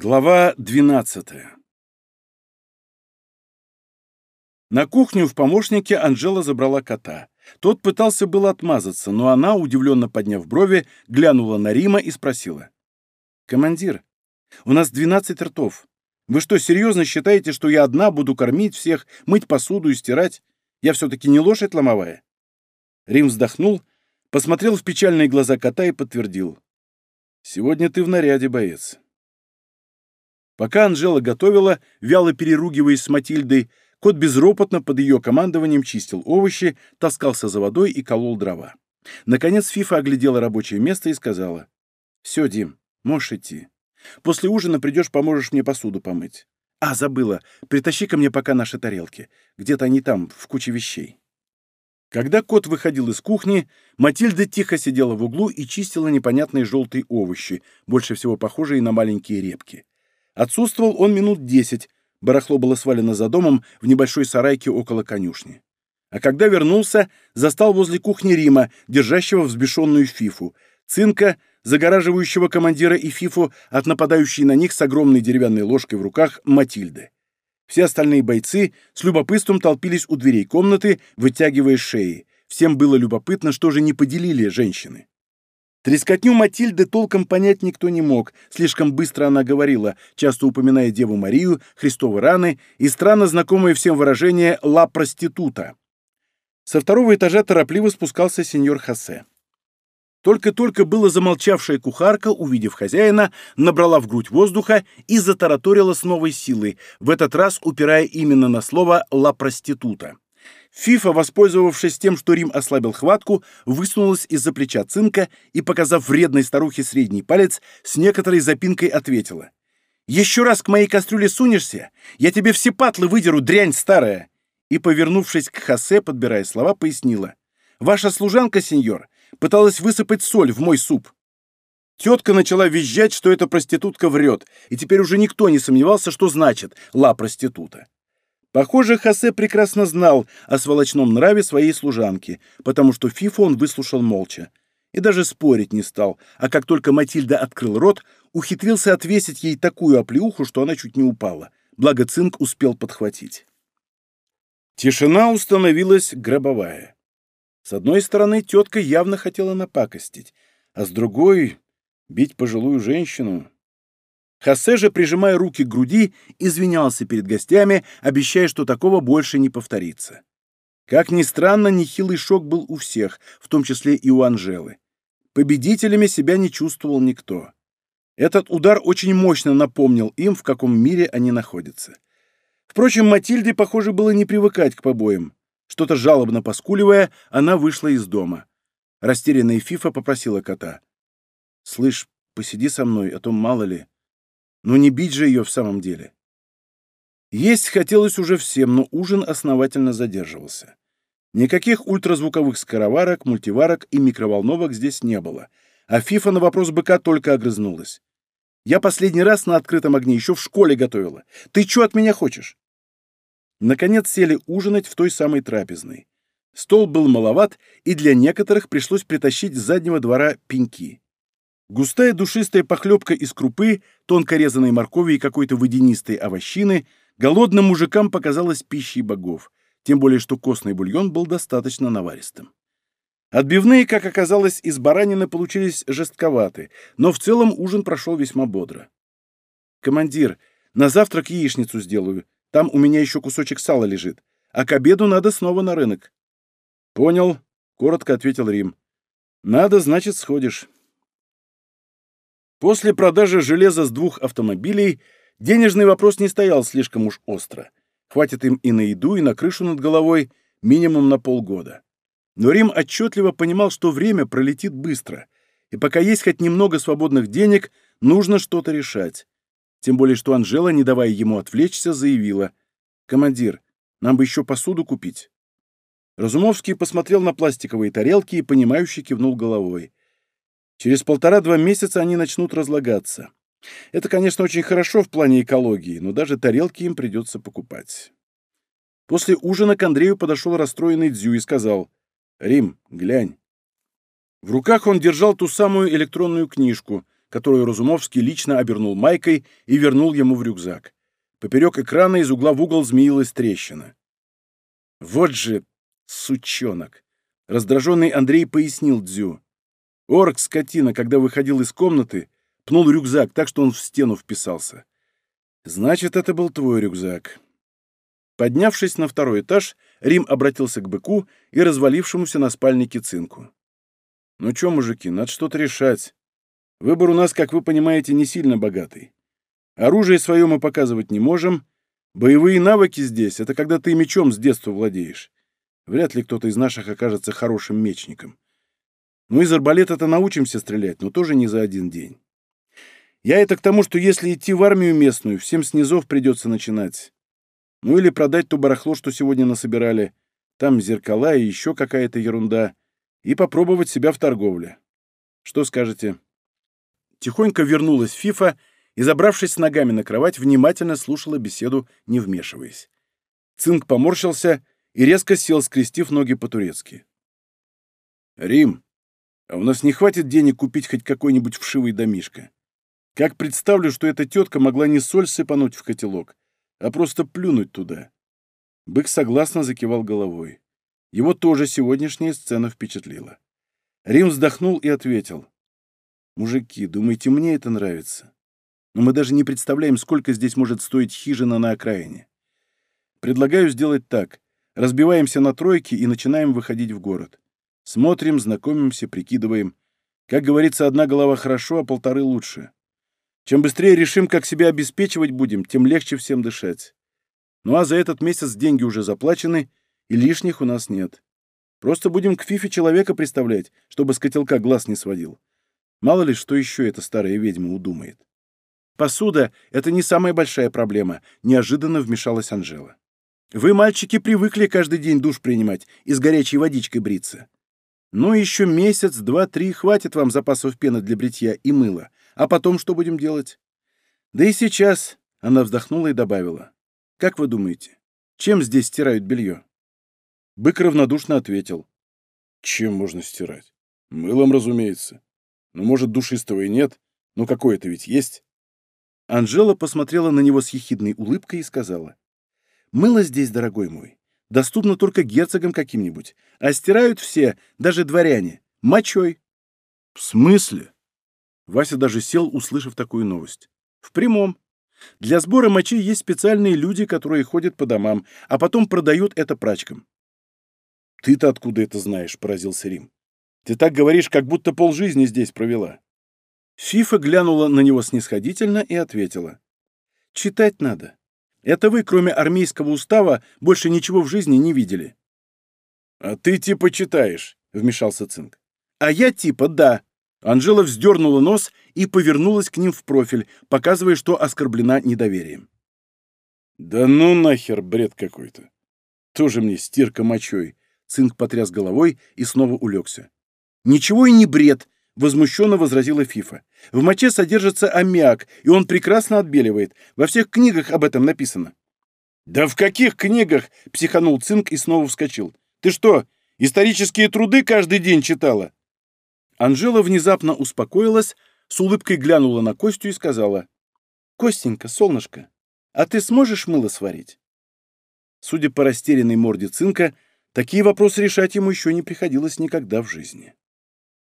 Глава 12 На кухню в помощнике Анжела забрала кота. Тот пытался было отмазаться, но она, удивленно подняв брови, глянула на Рима и спросила. «Командир, у нас 12 ртов. Вы что, серьезно считаете, что я одна буду кормить всех, мыть посуду и стирать? Я все-таки не лошадь ломовая?» Рим вздохнул, посмотрел в печальные глаза кота и подтвердил. «Сегодня ты в наряде, боец». Пока Анжела готовила, вяло переругиваясь с Матильдой, кот безропотно под ее командованием чистил овощи, таскался за водой и колол дрова. Наконец Фифа оглядела рабочее место и сказала. «Все, Дим, можешь идти. После ужина придешь, поможешь мне посуду помыть. А, забыла, притащи ко мне пока наши тарелки. Где-то они там, в куче вещей». Когда кот выходил из кухни, Матильда тихо сидела в углу и чистила непонятные желтые овощи, больше всего похожие на маленькие репки. Отсутствовал он минут десять, барахло было свалено за домом в небольшой сарайке около конюшни. А когда вернулся, застал возле кухни Рима, держащего взбешенную Фифу, цинка, загораживающего командира и Фифу от нападающей на них с огромной деревянной ложкой в руках Матильды. Все остальные бойцы с любопытством толпились у дверей комнаты, вытягивая шеи. Всем было любопытно, что же не поделили женщины. Трескотню Матильды толком понять никто не мог, слишком быстро она говорила, часто упоминая Деву Марию, Христовы раны и странно знакомое всем выражение «ла проститута». Со второго этажа торопливо спускался сеньор Хосе. Только-только было замолчавшая кухарка, увидев хозяина, набрала в грудь воздуха и затараторила с новой силой, в этот раз упирая именно на слово «ла проститута». Фифа, воспользовавшись тем, что Рим ослабил хватку, высунулась из-за плеча цинка и, показав вредной старухе средний палец, с некоторой запинкой ответила. «Еще раз к моей кастрюле сунешься, я тебе все патлы выдеру, дрянь старая!» И, повернувшись к Хосе, подбирая слова, пояснила. «Ваша служанка, сеньор, пыталась высыпать соль в мой суп». Тетка начала визжать, что эта проститутка врет, и теперь уже никто не сомневался, что значит «ла проститута». Похоже, Хосе прекрасно знал о сволочном нраве своей служанки, потому что Фифу он выслушал молча. И даже спорить не стал, а как только Матильда открыл рот, ухитрился отвесить ей такую оплеуху, что она чуть не упала. Благо Цинк успел подхватить. Тишина установилась гробовая. С одной стороны, тетка явно хотела напакостить, а с другой — бить пожилую женщину. Хосе же, прижимая руки к груди, извинялся перед гостями, обещая, что такого больше не повторится. Как ни странно, нехилый шок был у всех, в том числе и у Анжелы. Победителями себя не чувствовал никто. Этот удар очень мощно напомнил им, в каком мире они находятся. Впрочем, Матильде, похоже, было не привыкать к побоям. Что-то жалобно поскуливая, она вышла из дома. Растерянная Фифа попросила кота. «Слышь, посиди со мной, а то мало ли...» Но не бить же ее в самом деле. Есть хотелось уже всем, но ужин основательно задерживался. Никаких ультразвуковых скороварок, мультиварок и микроволновок здесь не было, а Фифа на вопрос быка только огрызнулась. «Я последний раз на открытом огне еще в школе готовила. Ты что от меня хочешь?» Наконец сели ужинать в той самой трапезной. Стол был маловат, и для некоторых пришлось притащить с заднего двора пеньки. Густая душистая похлебка из крупы, тонко резаной моркови и какой-то водянистой овощины голодным мужикам показалась пищей богов, тем более что костный бульон был достаточно наваристым. Отбивные, как оказалось, из баранины получились жестковаты, но в целом ужин прошел весьма бодро. «Командир, на завтрак яичницу сделаю. Там у меня еще кусочек сала лежит. А к обеду надо снова на рынок». «Понял», — коротко ответил Рим. «Надо, значит, сходишь». После продажи железа с двух автомобилей денежный вопрос не стоял слишком уж остро. Хватит им и на еду, и на крышу над головой минимум на полгода. Но Рим отчетливо понимал, что время пролетит быстро, и пока есть хоть немного свободных денег, нужно что-то решать. Тем более, что Анжела, не давая ему отвлечься, заявила, «Командир, нам бы еще посуду купить». Разумовский посмотрел на пластиковые тарелки и, понимающе кивнул головой. Через полтора-два месяца они начнут разлагаться. Это, конечно, очень хорошо в плане экологии, но даже тарелки им придется покупать. После ужина к Андрею подошел расстроенный Дзю и сказал, «Рим, глянь». В руках он держал ту самую электронную книжку, которую Разумовский лично обернул майкой и вернул ему в рюкзак. Поперек экрана из угла в угол змеилась трещина. «Вот же сучонок!» Раздраженный Андрей пояснил Дзю. Орк, скотина, когда выходил из комнаты, пнул рюкзак так, что он в стену вписался. «Значит, это был твой рюкзак». Поднявшись на второй этаж, Рим обратился к быку и развалившемуся на спальнике цинку. «Ну чё, мужики, надо что-то решать. Выбор у нас, как вы понимаете, не сильно богатый. Оружие свое мы показывать не можем. Боевые навыки здесь — это когда ты мечом с детства владеешь. Вряд ли кто-то из наших окажется хорошим мечником. Ну, из арбалета-то научимся стрелять, но тоже не за один день. Я это к тому, что если идти в армию местную, всем снизов придется начинать. Ну или продать то барахло, что сегодня насобирали. Там зеркала и еще какая-то ерунда. И попробовать себя в торговле. Что скажете?» Тихонько вернулась Фифа и, забравшись с ногами на кровать, внимательно слушала беседу, не вмешиваясь. Цинк поморщился и резко сел, скрестив ноги по-турецки. «Рим, у нас не хватит денег купить хоть какой-нибудь вшивый домишко? Как представлю, что эта тетка могла не соль сыпануть в котелок, а просто плюнуть туда?» Бык согласно закивал головой. Его тоже сегодняшняя сцена впечатлила. Рим вздохнул и ответил. «Мужики, думаете, мне это нравится? Но мы даже не представляем, сколько здесь может стоить хижина на окраине. Предлагаю сделать так. Разбиваемся на тройки и начинаем выходить в город. Смотрим, знакомимся, прикидываем. Как говорится, одна голова хорошо, а полторы лучше. Чем быстрее решим, как себя обеспечивать будем, тем легче всем дышать. Ну а за этот месяц деньги уже заплачены, и лишних у нас нет. Просто будем к Фифе человека представлять, чтобы с котелка глаз не сводил. Мало ли, что еще эта старая ведьма удумает. Посуда — это не самая большая проблема, неожиданно вмешалась Анжела. Вы, мальчики, привыкли каждый день душ принимать и с горячей водичкой бриться. Ну, еще месяц, два, три хватит вам запасов пены для бритья и мыла. А потом что будем делать? Да и сейчас, — она вздохнула и добавила. Как вы думаете, чем здесь стирают белье? Бык равнодушно ответил. Чем можно стирать? Мылом, разумеется. Ну, может, душистого и нет, но какое-то ведь есть. Анжела посмотрела на него с ехидной улыбкой и сказала. «Мыло здесь, дорогой мой, доступно только герцогам каким-нибудь, а стирают все, даже дворяне, мочой». «В смысле?» Вася даже сел, услышав такую новость. «В прямом. Для сбора мочи есть специальные люди, которые ходят по домам, а потом продают это прачкам». «Ты-то откуда это знаешь?» — поразился Рим. Ты так говоришь, как будто полжизни здесь провела». Фифа глянула на него снисходительно и ответила. «Читать надо. Это вы, кроме армейского устава, больше ничего в жизни не видели». «А ты типа читаешь», — вмешался Цинк. «А я типа да». Анжела вздернула нос и повернулась к ним в профиль, показывая, что оскорблена недоверием. «Да ну нахер, бред какой-то! Тоже мне стирка мочой!» Цинк потряс головой и снова улегся. «Ничего и не бред», — возмущенно возразила Фифа. «В моче содержится аммиак, и он прекрасно отбеливает. Во всех книгах об этом написано». «Да в каких книгах?» — психанул Цинк и снова вскочил. «Ты что, исторические труды каждый день читала?» Анжела внезапно успокоилась, с улыбкой глянула на Костю и сказала. «Костенька, солнышко, а ты сможешь мыло сварить?» Судя по растерянной морде Цинка, такие вопросы решать ему еще не приходилось никогда в жизни.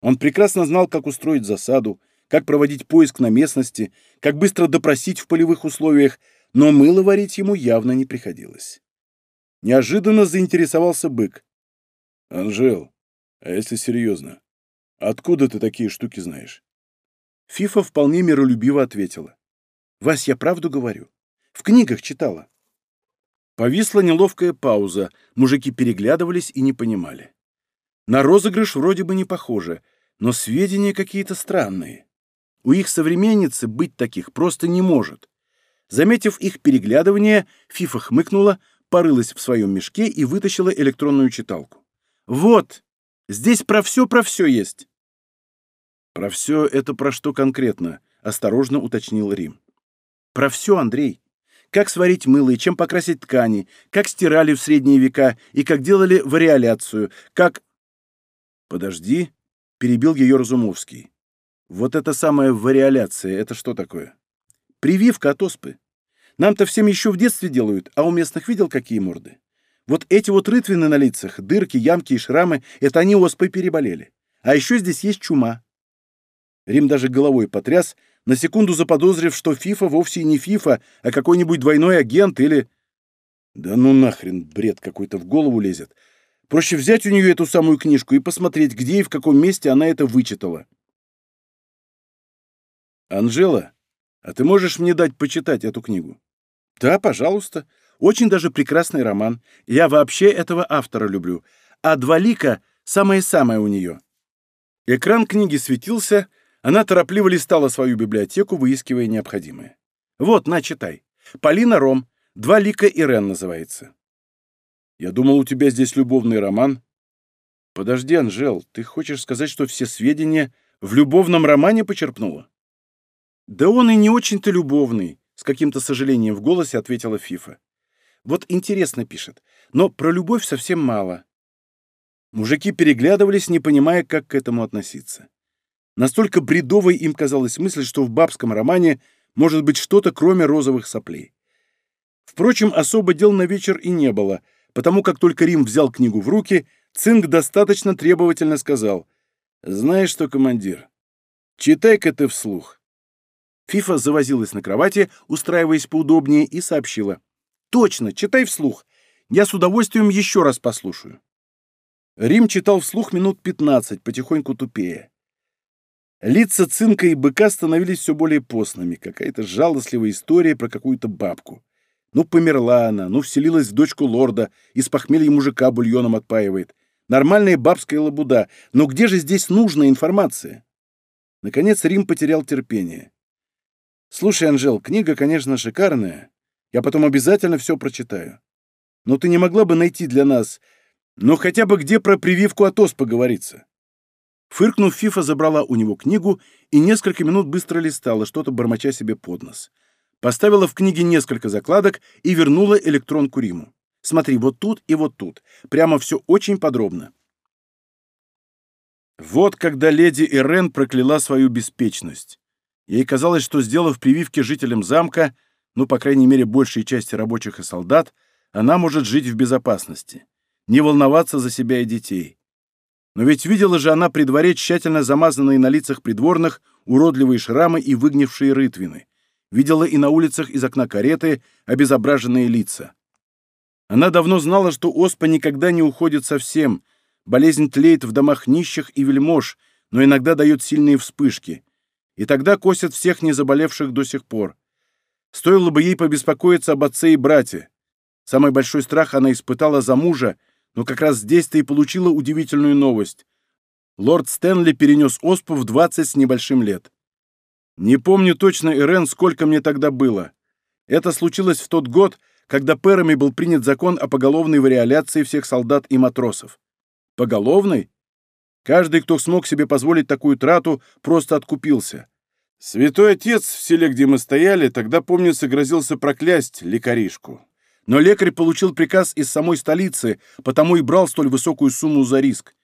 Он прекрасно знал, как устроить засаду, как проводить поиск на местности, как быстро допросить в полевых условиях, но мыло варить ему явно не приходилось. Неожиданно заинтересовался бык. «Анжел, а если серьезно, откуда ты такие штуки знаешь?» Фифа вполне миролюбиво ответила. «Вась, я правду говорю. В книгах читала». Повисла неловкая пауза, мужики переглядывались и не понимали. На розыгрыш вроде бы не похоже, но сведения какие-то странные. У их современницы быть таких просто не может. Заметив их переглядывание, Фифа хмыкнула, порылась в своем мешке и вытащила электронную читалку. «Вот! Здесь про все про все есть!» «Про все это про что конкретно?» — осторожно уточнил Рим. «Про все, Андрей. Как сварить мыло и чем покрасить ткани, как стирали в средние века и как делали вариоляцию, как...» «Подожди», перебил ее Разумовский. Вот эта самая вариоляция, это что такое? Прививка от оспы. Нам-то всем еще в детстве делают, а у местных видел какие морды? Вот эти вот рытвины на лицах, дырки, ямки и шрамы, это они оспой переболели. А еще здесь есть чума. Рим даже головой потряс, на секунду заподозрив, что Фифа вовсе не Фифа, а какой-нибудь двойной агент или... Да ну нахрен, бред какой-то в голову лезет. Проще взять у нее эту самую книжку и посмотреть, где и в каком месте она это вычитала. «Анжела, а ты можешь мне дать почитать эту книгу?» «Да, пожалуйста. Очень даже прекрасный роман. Я вообще этого автора люблю. А «Два лика» — самое-самое у нее». Экран книги светился, она торопливо листала свою библиотеку, выискивая необходимое. «Вот, на, читай. Полина Ром. Два лика Ирен называется». «Я думал, у тебя здесь любовный роман». «Подожди, Анжел, ты хочешь сказать, что все сведения в любовном романе почерпнула?» «Да он и не очень-то любовный», — с каким-то сожалением в голосе ответила Фифа. «Вот интересно пишет, но про любовь совсем мало». Мужики переглядывались, не понимая, как к этому относиться. Настолько бредовой им казалась мысль, что в бабском романе может быть что-то, кроме розовых соплей. Впрочем, особо дел на вечер и не было, потому как только Рим взял книгу в руки, Цинк достаточно требовательно сказал, «Знаешь что, командир, читай-ка ты вслух». Фифа завозилась на кровати, устраиваясь поудобнее, и сообщила. «Точно, читай вслух. Я с удовольствием еще раз послушаю». Рим читал вслух минут пятнадцать, потихоньку тупее. Лица цинка и быка становились все более постными. Какая-то жалостливая история про какую-то бабку. Ну, померла она, ну, вселилась в дочку лорда, из похмелья мужика бульоном отпаивает. Нормальная бабская лабуда. Но где же здесь нужная информация? Наконец Рим потерял терпение. Слушай, Анжел, книга, конечно, шикарная. Я потом обязательно все прочитаю. Но ты не могла бы найти для нас, ну хотя бы где про прививку от ос поговорится? Фыркнув, Фифа забрала у него книгу и несколько минут быстро листала, что-то бормоча себе под нос. Поставила в книге несколько закладок и вернула электронку Риму. Смотри, вот тут и вот тут. Прямо все очень подробно. Вот когда леди Ирен прокляла свою беспечность. Ей казалось, что, сделав прививки жителям замка, ну, по крайней мере, большей части рабочих и солдат, она может жить в безопасности, не волноваться за себя и детей. Но ведь видела же она при дворе тщательно замазанные на лицах придворных уродливые шрамы и выгнившие рытвины. Видела и на улицах из окна кареты обезображенные лица. Она давно знала, что оспа никогда не уходит совсем, болезнь тлеет в домах нищих и вельмож, но иногда дает сильные вспышки — и тогда косят всех не заболевших до сих пор. Стоило бы ей побеспокоиться об отце и брате. Самый большой страх она испытала за мужа, но как раз здесь-то и получила удивительную новость. Лорд Стэнли перенес оспу в 20 с небольшим лет. Не помню точно, Ирен, сколько мне тогда было. Это случилось в тот год, когда пэрами был принят закон о поголовной вариоляции всех солдат и матросов. Поголовной? Каждый, кто смог себе позволить такую трату, просто откупился. Святой отец в селе, где мы стояли, тогда, помню, грозился проклясть лекаришку. Но лекарь получил приказ из самой столицы, потому и брал столь высокую сумму за риск.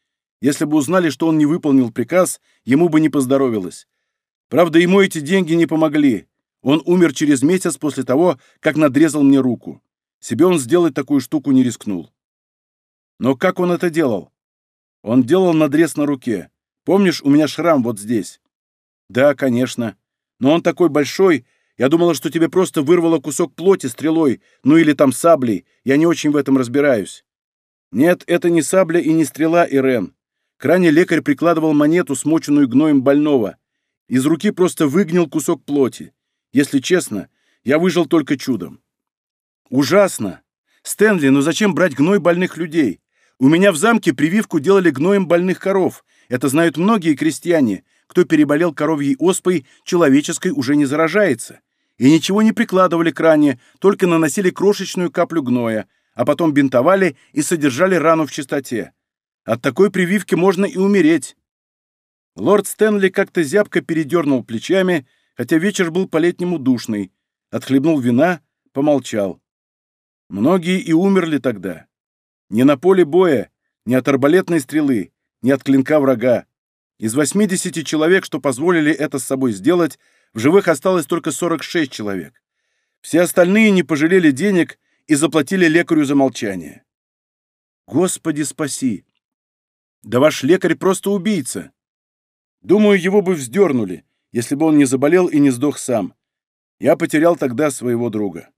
Если бы узнали, что он не выполнил приказ, ему бы не поздоровилось. Правда, ему эти деньги не помогли. Он умер через месяц после того, как надрезал мне руку. Себе он сделать такую штуку не рискнул. Но как он это делал? Он делал надрез на руке. Помнишь, у меня шрам вот здесь? Да, конечно. Но он такой большой, я думала, что тебе просто вырвало кусок плоти стрелой, ну или там саблей. Я не очень в этом разбираюсь. Нет, это не сабля и не стрела, Ирен. К ране лекарь прикладывал монету, смоченную гноем больного. Из руки просто выгнил кусок плоти. Если честно, я выжил только чудом. Ужасно. Стэнли, ну зачем брать гной больных людей? У меня в замке прививку делали гноем больных коров. Это знают многие крестьяне. Кто переболел коровьей оспой, человеческой уже не заражается. И ничего не прикладывали к ране, только наносили крошечную каплю гноя, а потом бинтовали и содержали рану в чистоте. От такой прививки можно и умереть. Лорд Стэнли как-то зябко передернул плечами, хотя вечер был по-летнему душный, отхлебнул вина, помолчал. Многие и умерли тогда. Не на поле боя, не от арбалетной стрелы, не от клинка врага. Из 80 человек, что позволили это с собой сделать, в живых осталось только 46 человек. Все остальные не пожалели денег и заплатили лекарю за молчание. Господи спаси! Да ваш лекарь просто убийца. Думаю, его бы вздернули, если бы он не заболел и не сдох сам. Я потерял тогда своего друга.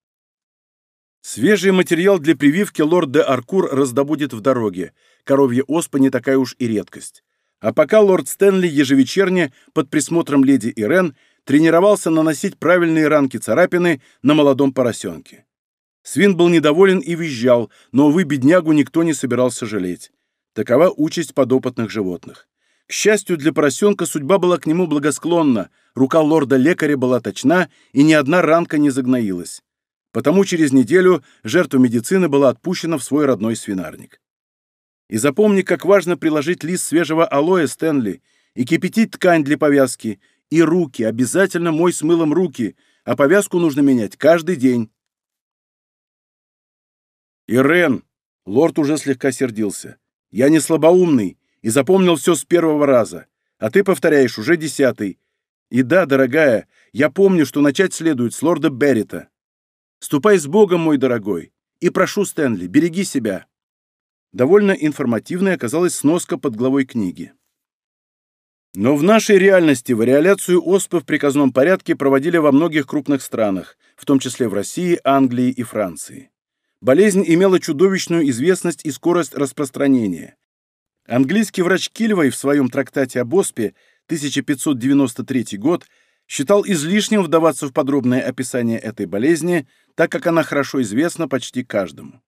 Свежий материал для прививки лорд де Аркур раздобудет в дороге. Коровья оспа не такая уж и редкость. А пока лорд Стэнли ежевечерне под присмотром леди Ирен тренировался наносить правильные ранки-царапины на молодом поросенке. Свин был недоволен и визжал, но, увы, беднягу никто не собирался жалеть. Такова участь подопытных животных. К счастью для поросенка, судьба была к нему благосклонна, рука лорда-лекаря была точна, и ни одна ранка не загноилась. Потому через неделю жертва медицины была отпущена в свой родной свинарник. И запомни, как важно приложить лист свежего алоэ Стэнли и кипятить ткань для повязки, и руки, обязательно мой с мылом руки, а повязку нужно менять каждый день. Ирен, лорд уже слегка сердился, я не слабоумный и запомнил все с первого раза, а ты повторяешь уже десятый. И да, дорогая, я помню, что начать следует с лорда Беррита. Ступай с Богом, мой дорогой, и прошу, Стэнли, береги себя. Довольно информативной оказалась сноска под главой книги. Но в нашей реальности вариоляцию оспы в приказном порядке проводили во многих крупных странах, в том числе в России, Англии и Франции. Болезнь имела чудовищную известность и скорость распространения. Английский врач Кильвой в своем трактате об оспе 1593 год считал излишним вдаваться в подробное описание этой болезни, так как она хорошо известна почти каждому.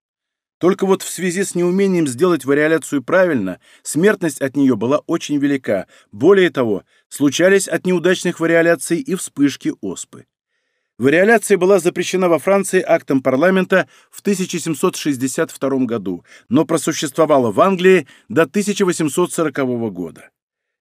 Только вот в связи с неумением сделать вариоляцию правильно, смертность от нее была очень велика. Более того, случались от неудачных вариоляций и вспышки оспы. Вариоляция была запрещена во Франции актом парламента в 1762 году, но просуществовала в Англии до 1840 года.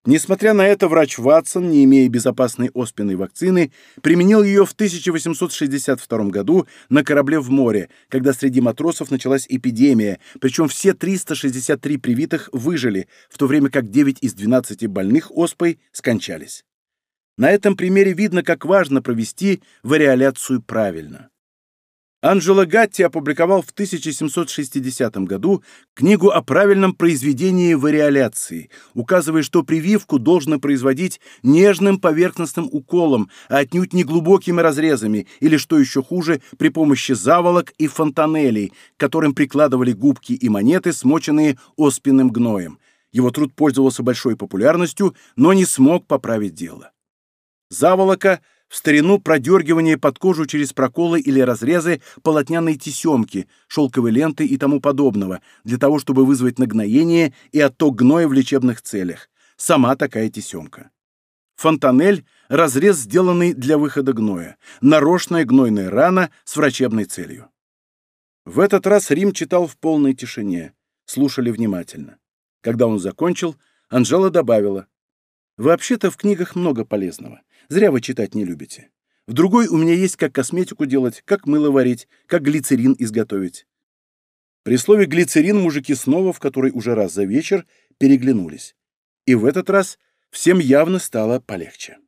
Несмотря на это, врач Ватсон, не имея безопасной оспенной вакцины, применил ее в 1862 году на корабле в море, когда среди матросов началась эпидемия, причем все 363 привитых выжили, в то время как 9 из 12 больных оспой скончались. На этом примере видно, как важно провести вариоляцию правильно. Анджело Гатти опубликовал в 1760 году книгу о правильном произведении вариоляции, указывая, что прививку должно производить нежным поверхностным уколом, а отнюдь не глубокими разрезами или, что еще хуже, при помощи заволок и фонтанелей, которым прикладывали губки и монеты, смоченные оспенным гноем. Его труд пользовался большой популярностью, но не смог поправить дело. Заволока — в старину продергивание под кожу через проколы или разрезы полотняной тесемки, шелковой ленты и тому подобного, для того, чтобы вызвать нагноение и отток гноя в лечебных целях. Сама такая тесемка. Фонтанель – разрез, сделанный для выхода гноя. Нарочная гнойная рана с врачебной целью. В этот раз Рим читал в полной тишине. Слушали внимательно. Когда он закончил, Анжела добавила. «Вообще-то в книгах много полезного. Зря вы читать не любите. В другой у меня есть как косметику делать, как мыло варить, как глицерин изготовить. При слове «глицерин» мужики снова, в который уже раз за вечер, переглянулись. И в этот раз всем явно стало полегче.